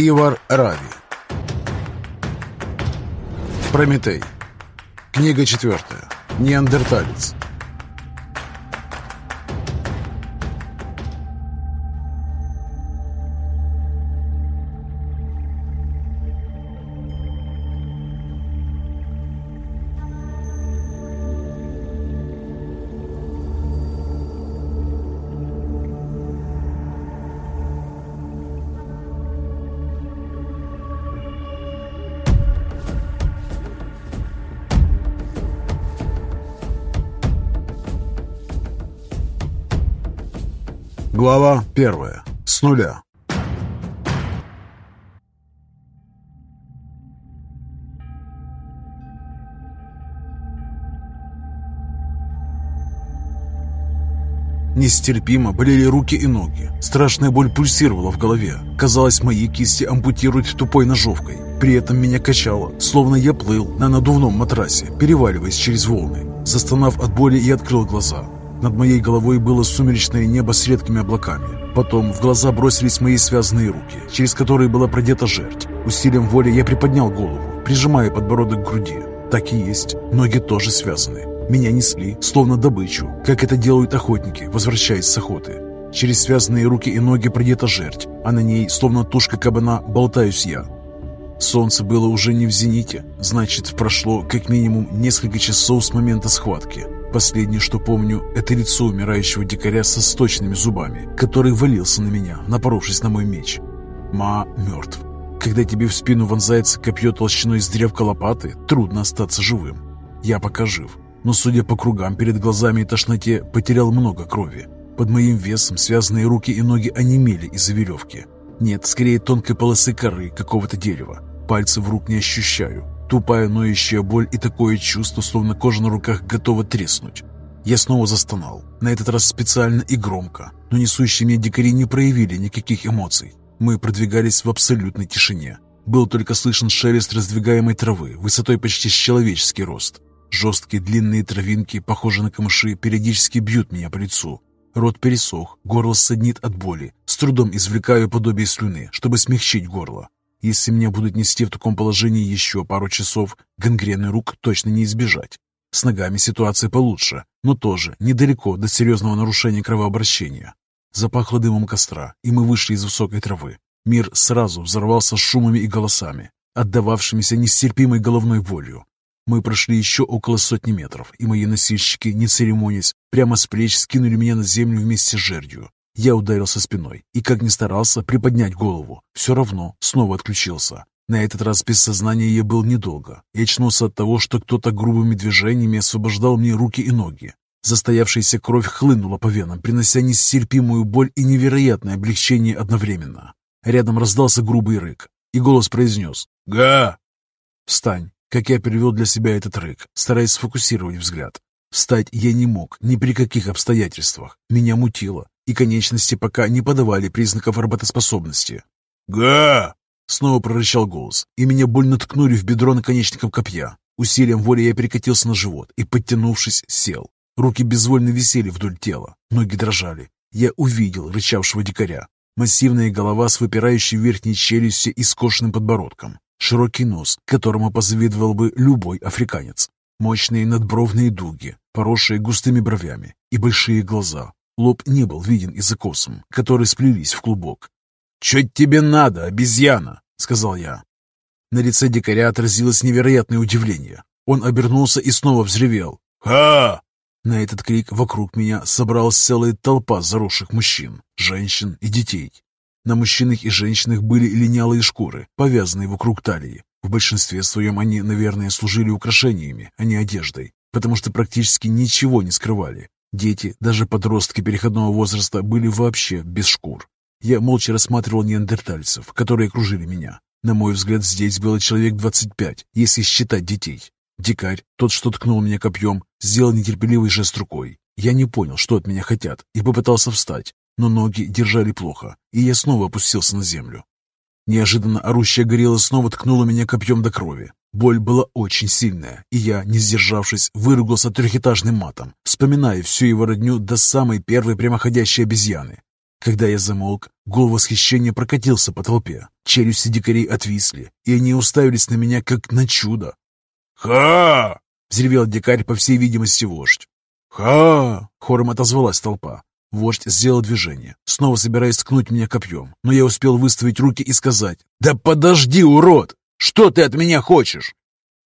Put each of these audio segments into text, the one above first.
Ивар Рави. Прометей. Книга четвертая. Неандерталец Глава первая. С нуля. Нестерпимо болели руки и ноги. Страшная боль пульсировала в голове. Казалось, мои кисти ампутируют тупой ножовкой. При этом меня качало, словно я плыл на надувном матрасе, переваливаясь через волны. Застонав от боли, я открыл глаза. Над моей головой было сумеречное небо с редкими облаками. Потом в глаза бросились мои связанные руки, через которые была продета жерть. Усилием воли я приподнял голову, прижимая подбородок к груди. Так и есть, ноги тоже связаны. Меня несли, словно добычу, как это делают охотники, возвращаясь с охоты. Через связанные руки и ноги продета жерть, а на ней, словно тушка кабана, болтаюсь я. Солнце было уже не в зените, значит, прошло как минимум несколько часов с момента схватки. Последнее, что помню, это лицо умирающего дикаря со сточными зубами, который валился на меня, напоровшись на мой меч. Ма мертв. Когда тебе в спину вонзается копье толщиной с древка лопаты, трудно остаться живым. Я пока жив, но, судя по кругам перед глазами и тошноте, потерял много крови. Под моим весом связанные руки и ноги онемели из-за веревки. Нет, скорее тонкой полосы коры какого-то дерева. Пальцев рук не ощущаю. Тупая ноющая боль и такое чувство, словно кожа на руках готова треснуть. Я снова застонал, на этот раз специально и громко, но несущие меня дикари не проявили никаких эмоций. Мы продвигались в абсолютной тишине. Был только слышен шелест раздвигаемой травы, высотой почти с человеческий рост. Жесткие длинные травинки, похожие на камыши, периодически бьют меня по лицу. Рот пересох, горло саднит от боли. С трудом извлекаю подобие слюны, чтобы смягчить горло. Если меня будут нести в таком положении еще пару часов, гангрены рук точно не избежать. С ногами ситуация получше, но тоже недалеко до серьезного нарушения кровообращения. Запахло дымом костра, и мы вышли из высокой травы. Мир сразу взорвался шумами и голосами, отдававшимися нестерпимой головной болью. Мы прошли еще около сотни метров, и мои носильщики, не церемонясь, прямо с плеч скинули меня на землю вместе с жердью. Я ударился спиной и, как ни старался приподнять голову, все равно снова отключился. На этот раз без сознания я был недолго и очнулся от того, что кто-то грубыми движениями освобождал мне руки и ноги. Застоявшаяся кровь хлынула по венам, принося нестерпимую боль и невероятное облегчение одновременно. Рядом раздался грубый рык, и голос произнес «Га!» «Встань!» Как я перевел для себя этот рык, стараясь сфокусировать взгляд. Встать я не мог ни при каких обстоятельствах. Меня мутило, и конечности пока не подавали признаков работоспособности. «Га!» — снова прорычал голос, и меня больно ткнули в бедро наконечником копья. Усилием воли я перекатился на живот и, подтянувшись, сел. Руки безвольно висели вдоль тела, ноги дрожали. Я увидел рычавшего дикаря. Массивная голова с выпирающей верхней челюстью и скошенным подбородком. Широкий нос, которому позавидовал бы любой африканец. Мощные надбровные дуги, поросшие густыми бровями, и большие глаза, Лоб не был виден из-за косом, которые сплелись в клубок. «Чё тебе надо, обезьяна?» — сказал я. На лице дикаря отразилось невероятное удивление. Он обернулся и снова взревел. «Ха!» На этот крик вокруг меня собралась целая толпа заросших мужчин, женщин и детей. На мужчинах и женщинах были линялые шкуры, повязанные вокруг талии. В большинстве своем они, наверное, служили украшениями, а не одеждой, потому что практически ничего не скрывали. Дети, даже подростки переходного возраста, были вообще без шкур. Я молча рассматривал неандертальцев, которые окружили меня. На мой взгляд, здесь было человек 25, если считать детей. Дикарь, тот, что ткнул меня копьем, сделал нетерпеливый жест рукой. Я не понял, что от меня хотят, и попытался встать, но ноги держали плохо, и я снова опустился на землю. Неожиданно орущая горилла снова ткнула меня копьем до крови. Боль была очень сильная, и я, не сдержавшись, выругался трехэтажным матом, вспоминая всю его родню до самой первой прямоходящей обезьяны. Когда я замолк, гул восхищения прокатился по толпе. Челюсти дикарей отвисли, и они уставились на меня, как на чудо. «Ха!» — взревел дикарь, по всей видимости, вождь. «Ха!» — хором отозвалась толпа. Вождь сделал движение, снова собираясь ткнуть меня копьем, но я успел выставить руки и сказать «Да подожди, урод! Что ты от меня хочешь?»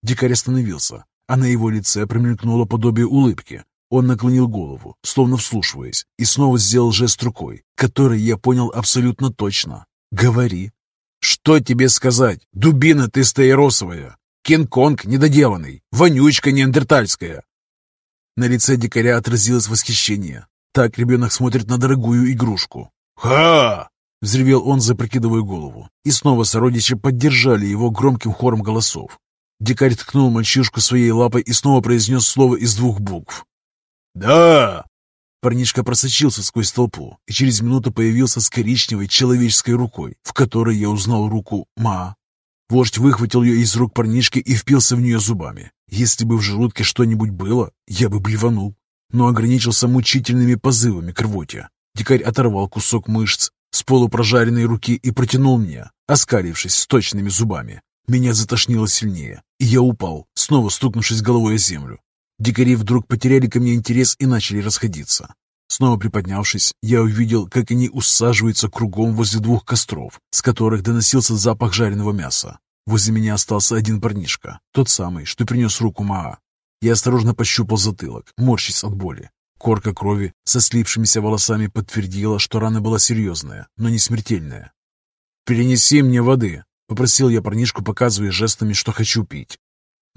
Дикарь остановился, а на его лице промелькнуло подобие улыбки. Он наклонил голову, словно вслушиваясь, и снова сделал жест рукой, который я понял абсолютно точно. «Говори». «Что тебе сказать? Дубина ты стаиросовая! Кинг-Конг недоделанный! Вонючка неандертальская!» На лице дикаря отразилось восхищение. Так ребенок смотрит на дорогую игрушку. «Ха!» — взревел он, запрокидывая голову. И снова сородичи поддержали его громким хором голосов. Дикарь ткнул мальчишку своей лапой и снова произнес слово из двух букв. «Да!» Парнишка просочился сквозь толпу и через минуту появился с коричневой человеческой рукой, в которой я узнал руку Ма. Вождь выхватил ее из рук парнишки и впился в нее зубами. Если бы в желудке что-нибудь было, я бы блеванул но ограничился мучительными позывами к рвоте. Дикарь оторвал кусок мышц с полупрожаренной руки и протянул мне, оскалившись с точными зубами. Меня затошнило сильнее, и я упал, снова стукнувшись головой о землю. Дикари вдруг потеряли ко мне интерес и начали расходиться. Снова приподнявшись, я увидел, как они усаживаются кругом возле двух костров, с которых доносился запах жареного мяса. Возле меня остался один парнишка, тот самый, что принес руку Маа. Я осторожно пощупал затылок, морщись от боли. Корка крови со слипшимися волосами подтвердила, что рана была серьезная, но не смертельная. «Перенеси мне воды», — попросил я парнишку, показывая жестами, что хочу пить.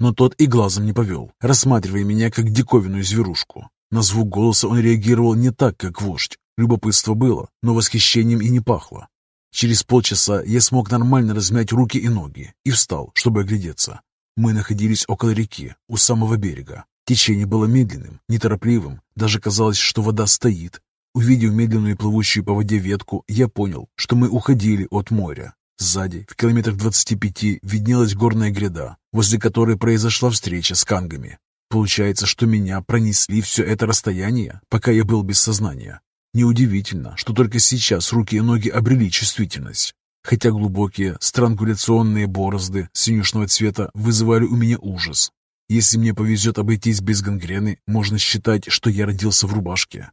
Но тот и глазом не повел, рассматривая меня как диковинную зверушку. На звук голоса он реагировал не так, как вождь. Любопытство было, но восхищением и не пахло. Через полчаса я смог нормально размять руки и ноги и встал, чтобы оглядеться. Мы находились около реки, у самого берега. Течение было медленным, неторопливым, даже казалось, что вода стоит. Увидев медленную плывущую по воде ветку, я понял, что мы уходили от моря. Сзади, в километрах 25, виднелась горная гряда, возле которой произошла встреча с кангами. Получается, что меня пронесли все это расстояние, пока я был без сознания. Неудивительно, что только сейчас руки и ноги обрели чувствительность хотя глубокие странгуляционные борозды синюшного цвета вызывали у меня ужас. Если мне повезет обойтись без гангрены, можно считать, что я родился в рубашке.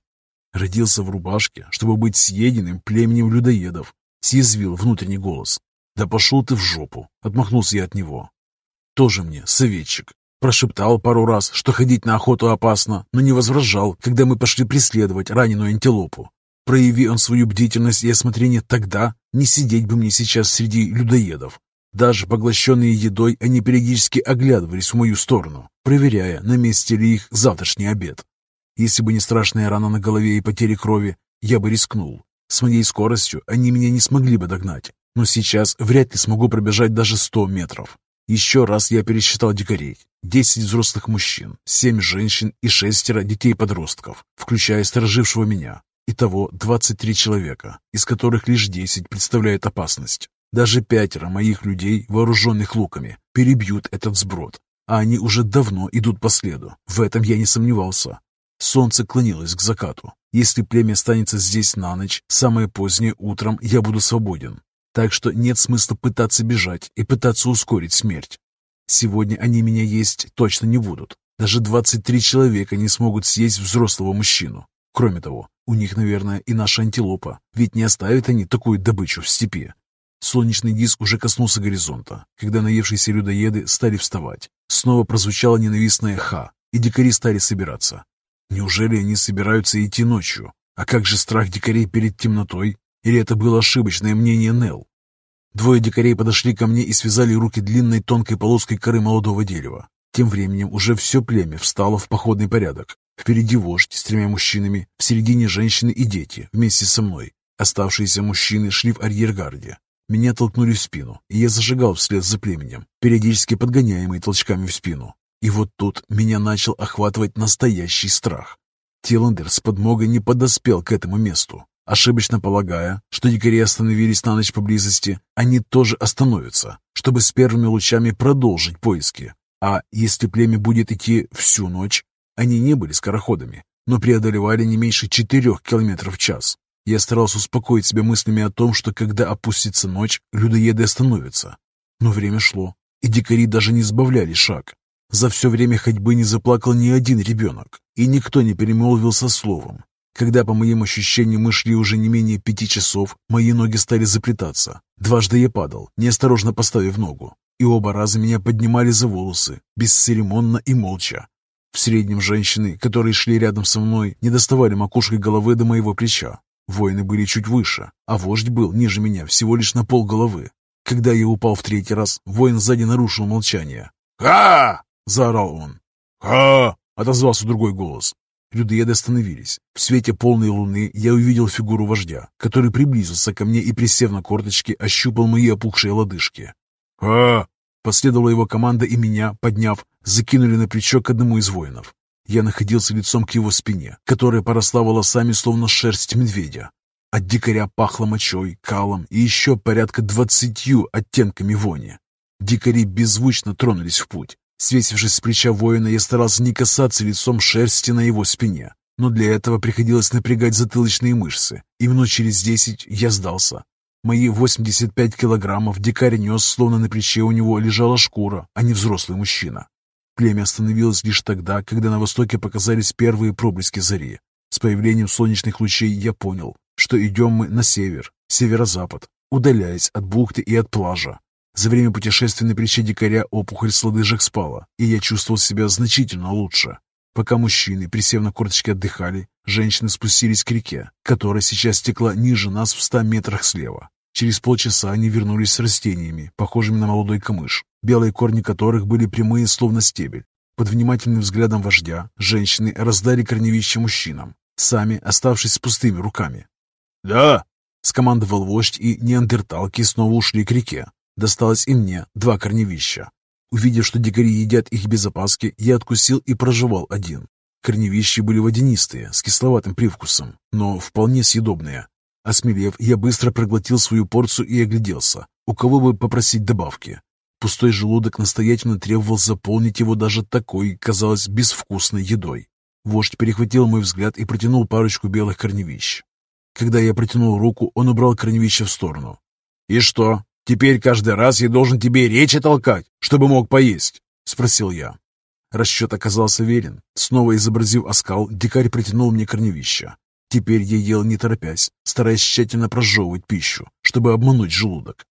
Родился в рубашке, чтобы быть съеденным племенем людоедов, съязвил внутренний голос. «Да пошел ты в жопу!» — отмахнулся я от него. «Тоже мне советчик». Прошептал пару раз, что ходить на охоту опасно, но не возражал, когда мы пошли преследовать раненую антилопу. Прояви он свою бдительность и осмотрение тогда, не сидеть бы мне сейчас среди людоедов. Даже поглощенные едой, они периодически оглядывались в мою сторону, проверяя, на месте ли их завтрашний обед. Если бы не страшная рана на голове и потери крови, я бы рискнул. С моей скоростью они меня не смогли бы догнать, но сейчас вряд ли смогу пробежать даже сто метров. Еще раз я пересчитал дикарей. Десять взрослых мужчин, семь женщин и шестеро детей-подростков, включая сторожившего меня. Итого 23 человека, из которых лишь 10 представляют опасность. Даже пятеро моих людей, вооруженных луками, перебьют этот сброд, а они уже давно идут по следу. В этом я не сомневался. Солнце клонилось к закату. Если племя останется здесь на ночь, самое позднее утром я буду свободен. Так что нет смысла пытаться бежать и пытаться ускорить смерть. Сегодня они меня есть точно не будут. Даже 23 человека не смогут съесть взрослого мужчину. Кроме того, у них, наверное, и наша антилопа, ведь не оставят они такую добычу в степи. Солнечный диск уже коснулся горизонта, когда наевшиеся людоеды стали вставать. Снова прозвучало ненавистное «ха», и дикари стали собираться. Неужели они собираются идти ночью? А как же страх дикарей перед темнотой? Или это было ошибочное мнение Нел? Двое дикарей подошли ко мне и связали руки длинной тонкой полоской коры молодого дерева. Тем временем уже все племя встало в походный порядок. Впереди вождь с тремя мужчинами, в середине женщины и дети, вместе со мной. Оставшиеся мужчины шли в арьергарде. Меня толкнули в спину, и я зажигал вслед за племенем, периодически подгоняемый толчками в спину. И вот тут меня начал охватывать настоящий страх. Тиландер с подмогой не подоспел к этому месту. Ошибочно полагая, что дикари остановились на ночь поблизости, они тоже остановятся, чтобы с первыми лучами продолжить поиски. А если племя будет идти всю ночь, они не были скороходами, но преодолевали не меньше четырех километров в час. Я старался успокоить себя мыслями о том, что когда опустится ночь, людоеды остановятся. Но время шло, и дикари даже не сбавляли шаг. За все время ходьбы не заплакал ни один ребенок, и никто не перемолвился словом. Когда, по моим ощущениям, мы шли уже не менее пяти часов, мои ноги стали заплетаться. Дважды я падал, неосторожно поставив ногу, и оба раза меня поднимали за волосы, бесцеремонно и молча. В среднем женщины, которые шли рядом со мной, не доставали макушкой головы до моего плеча. Воины были чуть выше, а вождь был ниже меня всего лишь на пол головы. Когда я упал в третий раз, воин сзади нарушил молчание. «Ха!» — заорал он. «Ха!» — отозвался другой голос. Людоеды остановились. В свете полной луны я увидел фигуру вождя, который приблизился ко мне и, присев на корточки, ощупал мои опухшие лодыжки. «Ха!» Последовала его команда, и меня, подняв, закинули на плечо к одному из воинов. Я находился лицом к его спине, которая поросла волосами, словно шерсть медведя. От дикаря пахло мочой, калом и еще порядка двадцатью оттенками вони. Дикари беззвучно тронулись в путь. Свесившись с плеча воина, я старался не касаться лицом шерсти на его спине, но для этого приходилось напрягать затылочные мышцы, и минут через десять я сдался. Мои 85 килограммов дикарь нес, словно на плече у него лежала шкура, а не взрослый мужчина. Племя остановилось лишь тогда, когда на востоке показались первые проблески зари. С появлением солнечных лучей я понял, что идем мы на север, северо-запад, удаляясь от бухты и от плажа. За время путешествия на плече дикаря опухоль с лодыжек спала, и я чувствовал себя значительно лучше. Пока мужчины, присев на корточки, отдыхали, женщины спустились к реке, которая сейчас текла ниже нас в ста метрах слева. Через полчаса они вернулись с растениями, похожими на молодой камыш, белые корни которых были прямые, словно стебель. Под внимательным взглядом вождя женщины раздали корневища мужчинам, сами оставшись с пустыми руками. «Да!» — скомандовал вождь, и неандерталки снова ушли к реке. Досталось и мне два корневища. Увидев, что дикари едят их без опаски, я откусил и прожевал один. Корневища были водянистые, с кисловатым привкусом, но вполне съедобные. Осмелев, я быстро проглотил свою порцию и огляделся. У кого бы попросить добавки? Пустой желудок настоятельно требовал заполнить его даже такой, казалось, безвкусной едой. Вождь перехватил мой взгляд и протянул парочку белых корневищ. Когда я протянул руку, он убрал корневище в сторону. «И что, теперь каждый раз я должен тебе речи толкать, чтобы мог поесть?» — спросил я. Расчет оказался верен. Снова изобразив оскал, дикарь протянул мне корневища. Теперь я ел не торопясь, стараясь тщательно прожевывать пищу, чтобы обмануть желудок.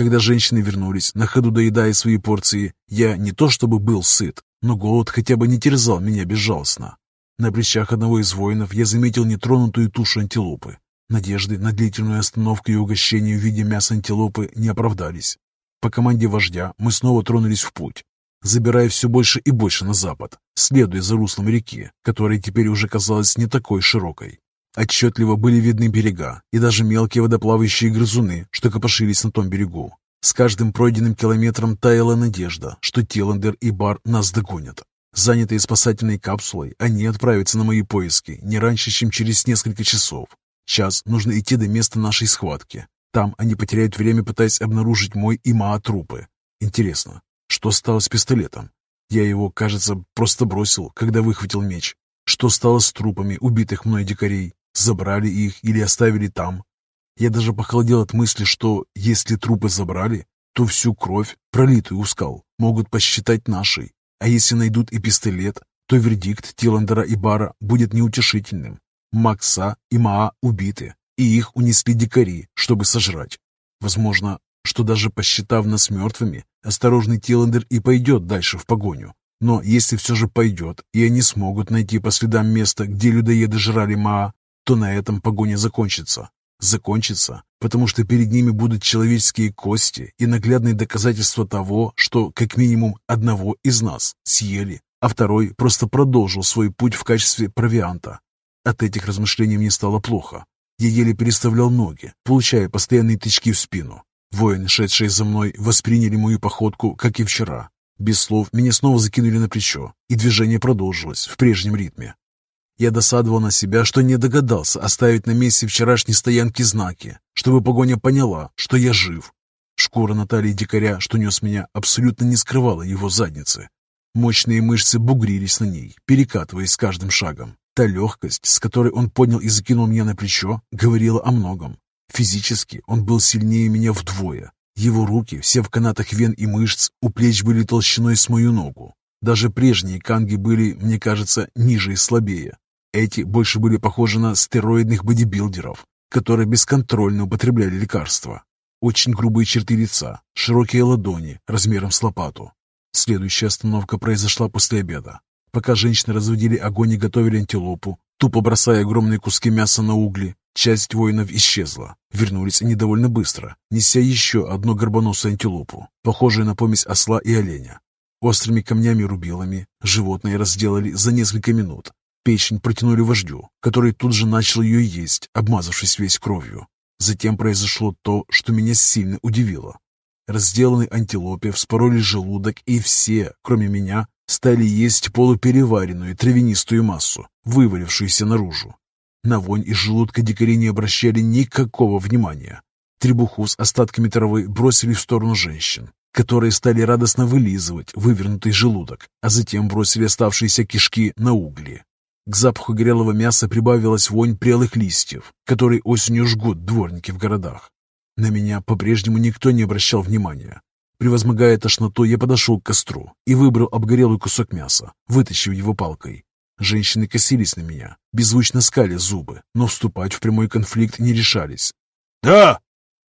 Когда женщины вернулись, на ходу доедая свои порции, я не то чтобы был сыт, но голод хотя бы не терзал меня безжалостно. На плечах одного из воинов я заметил нетронутую тушу антилопы. Надежды на длительную остановку и угощение в виде мяса антилопы не оправдались. По команде вождя мы снова тронулись в путь, забирая все больше и больше на запад, следуя за руслом реки, которая теперь уже казалась не такой широкой. Отчетливо были видны берега и даже мелкие водоплавающие грызуны, что копошились на том берегу. С каждым пройденным километром таяла надежда, что Тиландер и Бар нас догонят. Занятые спасательной капсулой, они отправятся на мои поиски не раньше, чем через несколько часов. Час нужно идти до места нашей схватки. Там они потеряют время, пытаясь обнаружить мой и Маа трупы. Интересно, что стало с пистолетом? Я его, кажется, просто бросил, когда выхватил меч. Что стало с трупами убитых мной дикарей? Забрали их или оставили там? Я даже похолодел от мысли, что если трупы забрали, то всю кровь, пролитую у скал, могут посчитать нашей. А если найдут и пистолет, то вердикт Тиландера и Бара будет неутешительным. Макса и Маа убиты, и их унесли дикари, чтобы сожрать. Возможно, что даже посчитав нас мертвыми, осторожный Тиландер и пойдет дальше в погоню. Но если все же пойдет, и они смогут найти по следам места, где людоеды жрали Маа, то на этом погоня закончится. Закончится, потому что перед ними будут человеческие кости и наглядные доказательства того, что как минимум одного из нас съели, а второй просто продолжил свой путь в качестве провианта. От этих размышлений мне стало плохо. Я еле переставлял ноги, получая постоянные тычки в спину. Воины, шедшие за мной, восприняли мою походку, как и вчера. Без слов меня снова закинули на плечо, и движение продолжилось в прежнем ритме. Я досадовал на себя, что не догадался оставить на месте вчерашней стоянки знаки, чтобы погоня поняла, что я жив. Шкура Натальи дикаря, что нес меня, абсолютно не скрывала его задницы. Мощные мышцы бугрились на ней, перекатываясь с каждым шагом. Та легкость, с которой он поднял и закинул меня на плечо, говорила о многом. Физически он был сильнее меня вдвое. Его руки, все в канатах вен и мышц, у плеч были толщиной с мою ногу. Даже прежние канги были, мне кажется, ниже и слабее. Эти больше были похожи на стероидных бодибилдеров, которые бесконтрольно употребляли лекарства. Очень грубые черты лица, широкие ладони размером с лопату. Следующая остановка произошла после обеда. Пока женщины разводили огонь и готовили антилопу, тупо бросая огромные куски мяса на угли, часть воинов исчезла. Вернулись они довольно быстро, неся еще одну горбоносую антилопу, похожую на помесь осла и оленя. Острыми камнями-рубилами животные разделали за несколько минут. Печень протянули вождю, который тут же начал ее есть, обмазавшись весь кровью. Затем произошло то, что меня сильно удивило. Разделанный антилопе вспороли желудок, и все, кроме меня, стали есть полупереваренную травянистую массу, вывалившуюся наружу. На вонь из желудка дикари не обращали никакого внимания. Требуху с остатками травы бросили в сторону женщин, которые стали радостно вылизывать вывернутый желудок, а затем бросили оставшиеся кишки на угли. К запаху горелого мяса прибавилась вонь прелых листьев, которые осенью жгут дворники в городах. На меня по-прежнему никто не обращал внимания. Превозмогая тошноту, я подошел к костру и выбрал обгорелый кусок мяса, вытащив его палкой. Женщины косились на меня, беззвучно скали зубы, но вступать в прямой конфликт не решались. «Да!»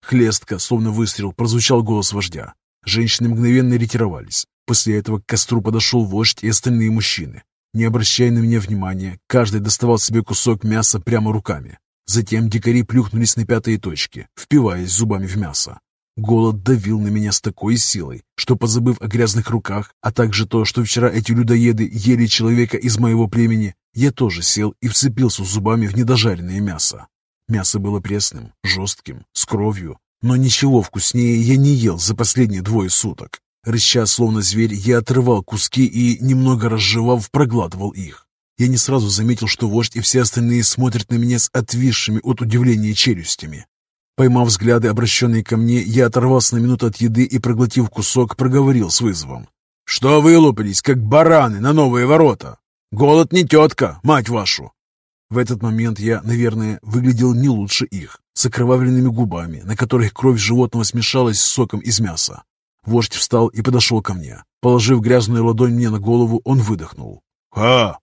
Хлестко, словно выстрел, прозвучал голос вождя. Женщины мгновенно ретировались. После этого к костру подошел вождь и остальные мужчины. Не обращая на меня внимания, каждый доставал себе кусок мяса прямо руками. Затем дикари плюхнулись на пятые точки, впиваясь зубами в мясо. Голод давил на меня с такой силой, что, позабыв о грязных руках, а также то, что вчера эти людоеды ели человека из моего племени, я тоже сел и вцепился зубами в недожаренное мясо. Мясо было пресным, жестким, с кровью, но ничего вкуснее я не ел за последние двое суток. Рыча, словно зверь, я отрывал куски и, немного разжевав, проглатывал их. Я не сразу заметил, что вождь и все остальные смотрят на меня с отвисшими от удивления челюстями. Поймав взгляды, обращенные ко мне, я оторвался на минуту от еды и, проглотив кусок, проговорил с вызовом. «Что вылупились, как бараны, на новые ворота? Голод не тетка, мать вашу!» В этот момент я, наверное, выглядел не лучше их, с окровавленными губами, на которых кровь животного смешалась с соком из мяса. Вождь встал и подошел ко мне. Положив грязную ладонь мне на голову, он выдохнул. «Ха!»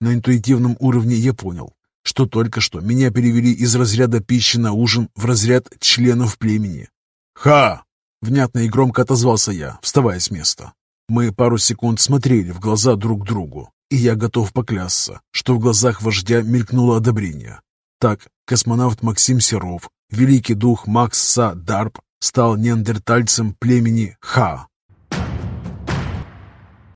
На интуитивном уровне я понял, что только что меня перевели из разряда пищи на ужин в разряд членов племени. «Ха!» — внятно и громко отозвался я, вставая с места. Мы пару секунд смотрели в глаза друг другу, и я готов поклясться, что в глазах вождя мелькнуло одобрение. Так, космонавт Максим Серов, великий дух Макс Са Дарп, стал неандертальцем племени Ха.